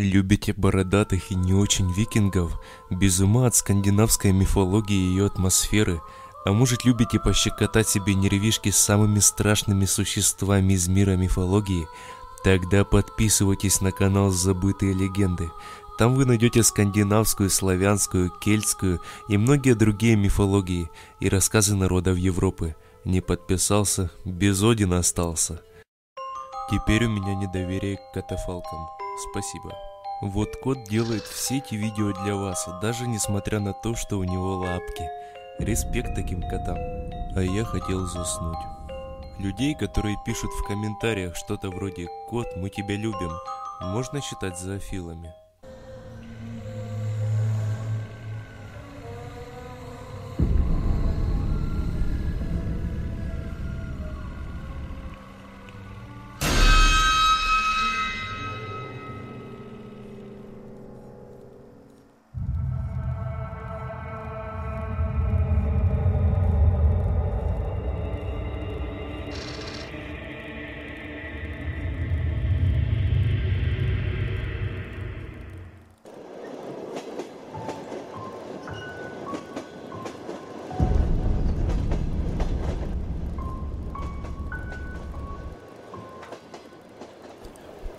Любите бородатых и не очень викингов, без ума от скандинавской мифологии и ее атмосферы, а может любите пощекотать себе нервишки с самыми страшными существами из мира мифологии, тогда подписывайтесь на канал «Забытые легенды». Там вы найдете скандинавскую, славянскую, кельтскую и многие другие мифологии и рассказы народов Европы. Не подписался, без Одина остался. Теперь у меня недоверие к катафалкам. Спасибо. Вот кот делает все эти видео для вас, даже несмотря на то, что у него лапки. Респект таким котам. А я хотел заснуть. Людей, которые пишут в комментариях что-то вроде «Кот, мы тебя любим», можно считать зоофилами.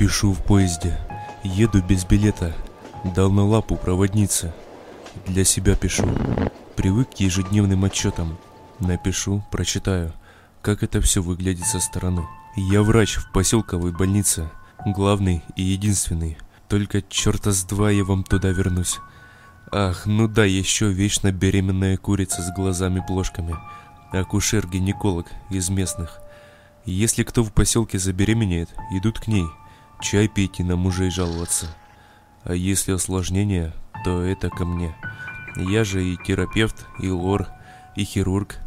Пишу в поезде. Еду без билета. Дал на лапу проводнице. Для себя пишу. Привык к ежедневным отчетам. Напишу, прочитаю, как это все выглядит со стороны. Я врач в поселковой больнице. Главный и единственный. Только черта с два я вам туда вернусь. Ах, ну да, еще вечно беременная курица с глазами-плошками. Акушер-гинеколог из местных. Если кто в поселке забеременеет, идут к ней – чай пить и на мужей жаловаться. А если осложнение, то это ко мне. Я же и терапевт, и лор, и хирург,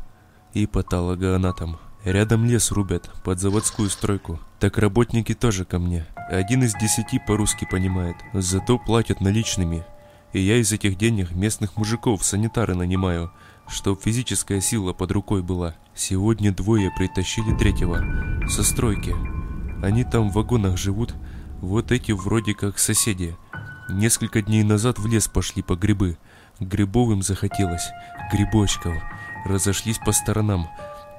и патологоанатом. Рядом лес рубят, под заводскую стройку. Так работники тоже ко мне. Один из десяти по-русски понимает, зато платят наличными. И я из этих денег местных мужиков санитары нанимаю, чтоб физическая сила под рукой была. Сегодня двое притащили третьего, со стройки. Они там в вагонах живут, вот эти вроде как соседи. Несколько дней назад в лес пошли по грибы. Грибовым захотелось, грибочков. Разошлись по сторонам.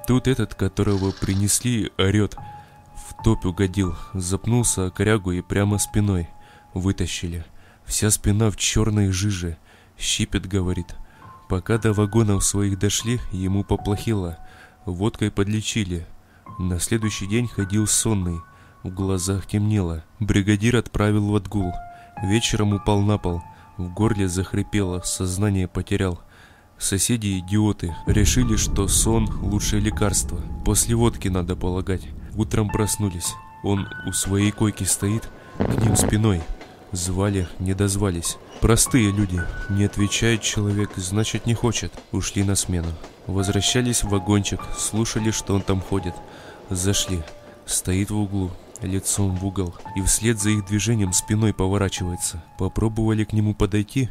Тут этот, которого принесли, орет. В топь угодил, запнулся о корягу и прямо спиной. Вытащили. Вся спина в черной жиже. Щипет, говорит. Пока до вагонов своих дошли, ему поплохело. Водкой подлечили. На следующий день ходил сонный. В глазах темнело. Бригадир отправил в отгул. Вечером упал на пол. В горле захрипело, сознание потерял. Соседи идиоты. Решили, что сон – лучшее лекарство. После водки надо полагать. Утром проснулись. Он у своей койки стоит, к ним спиной. Звали, не дозвались. Простые люди. Не отвечает человек, значит не хочет. Ушли на смену. Возвращались в вагончик, слушали, что он там ходит. Зашли. Стоит в углу, лицом в угол, и вслед за их движением спиной поворачивается. Попробовали к нему подойти,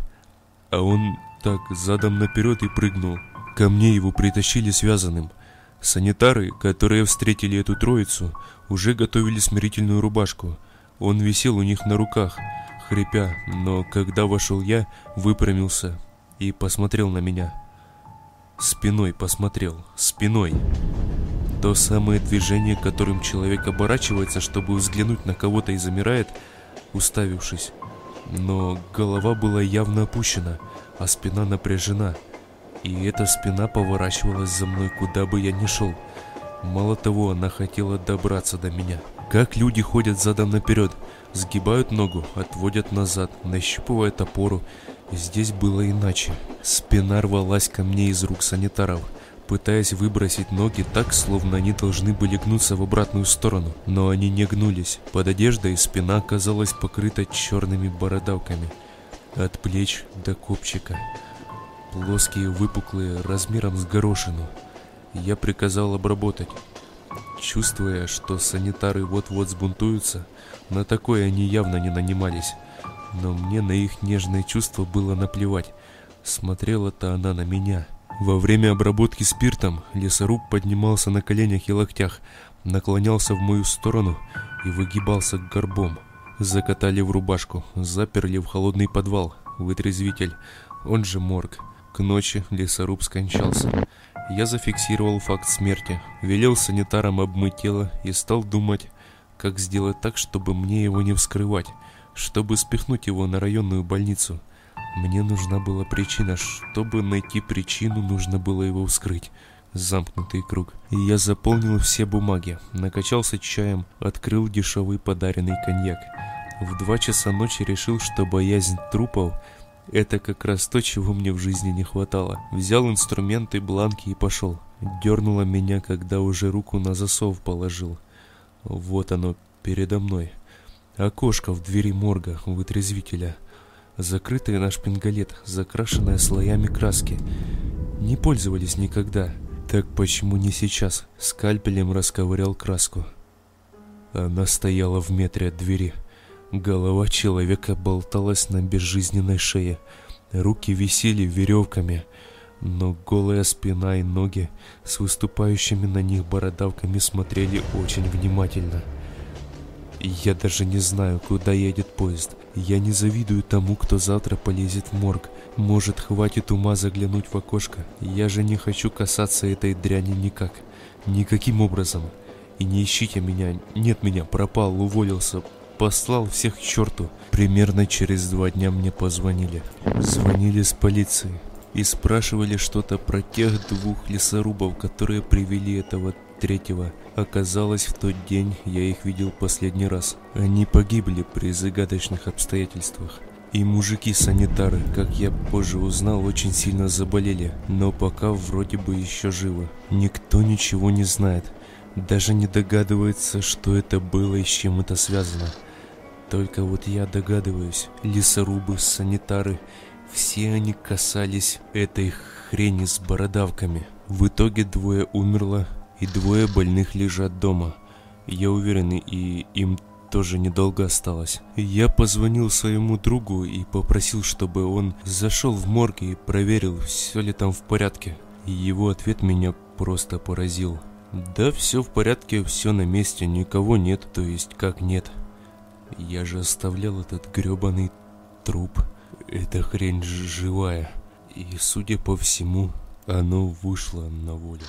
а он так задом наперед и прыгнул. Ко мне его притащили связанным. Санитары, которые встретили эту троицу, уже готовили смирительную рубашку. Он висел у них на руках, хрипя, но когда вошел я, выпрямился и посмотрел на меня. Спиной посмотрел, спиной. То самое движение, которым человек оборачивается, чтобы взглянуть на кого-то и замирает, уставившись. Но голова была явно опущена, а спина напряжена. И эта спина поворачивалась за мной, куда бы я ни шел. Мало того, она хотела добраться до меня. Как люди ходят задом наперед, сгибают ногу, отводят назад, нащупывают опору. Здесь было иначе. Спина рвалась ко мне из рук санитаров – пытаясь выбросить ноги так, словно они должны были гнуться в обратную сторону. Но они не гнулись. Под одеждой спина оказалась покрыта черными бородавками. От плеч до копчика. Плоские, выпуклые, размером с горошину. Я приказал обработать. Чувствуя, что санитары вот-вот сбунтуются, на такое они явно не нанимались. Но мне на их нежное чувство было наплевать. Смотрела-то она на меня — во время обработки спиртом лесоруб поднимался на коленях и локтях, наклонялся в мою сторону и выгибался горбом. Закатали в рубашку, заперли в холодный подвал. Вытрезвитель, он же морг. К ночи лесоруб скончался. Я зафиксировал факт смерти, велел санитарам обмыть тело и стал думать, как сделать так, чтобы мне его не вскрывать, чтобы спихнуть его на районную больницу. Мне нужна была причина, чтобы найти причину, нужно было его вскрыть. Замкнутый круг. И я заполнил все бумаги, накачался чаем, открыл дешевый подаренный коньяк. В два часа ночи решил, что боязнь трупов – это как раз то, чего мне в жизни не хватало. Взял инструменты, бланки и пошел. Дернуло меня, когда уже руку на засов положил. Вот оно передо мной. Окошко в двери морга, вытрезвителя. Закрытый наш шпингалет, закрашенная слоями краски. Не пользовались никогда. Так почему не сейчас? Скальпелем расковырял краску. Она стояла в метре от двери. Голова человека болталась на безжизненной шее. Руки висели веревками, но голая спина и ноги с выступающими на них бородавками смотрели очень внимательно. Я даже не знаю, куда едет поезд. Я не завидую тому, кто завтра полезет в морг. Может, хватит ума заглянуть в окошко. Я же не хочу касаться этой дряни никак. Никаким образом. И не ищите меня. Нет меня, пропал, уволился, послал всех к черту. Примерно через два дня мне позвонили. Звонили с полиции и спрашивали что-то про тех двух лесорубов, которые привели этого третьего. Оказалось, в тот день я их видел последний раз. Они погибли при загадочных обстоятельствах. И мужики-санитары, как я позже узнал, очень сильно заболели, но пока вроде бы еще живы. Никто ничего не знает, даже не догадывается, что это было и с чем это связано. Только вот я догадываюсь, лесорубы, санитары, все они касались этой хрени с бородавками. В итоге двое умерло, и двое больных лежат дома. Я уверен, и им тоже недолго осталось. Я позвонил своему другу и попросил, чтобы он зашел в морг и проверил, все ли там в порядке. Его ответ меня просто поразил. Да, все в порядке, все на месте, никого нет, то есть как нет. Я же оставлял этот гребаный труп. Эта хрень живая. И, судя по всему, оно вышло на волю.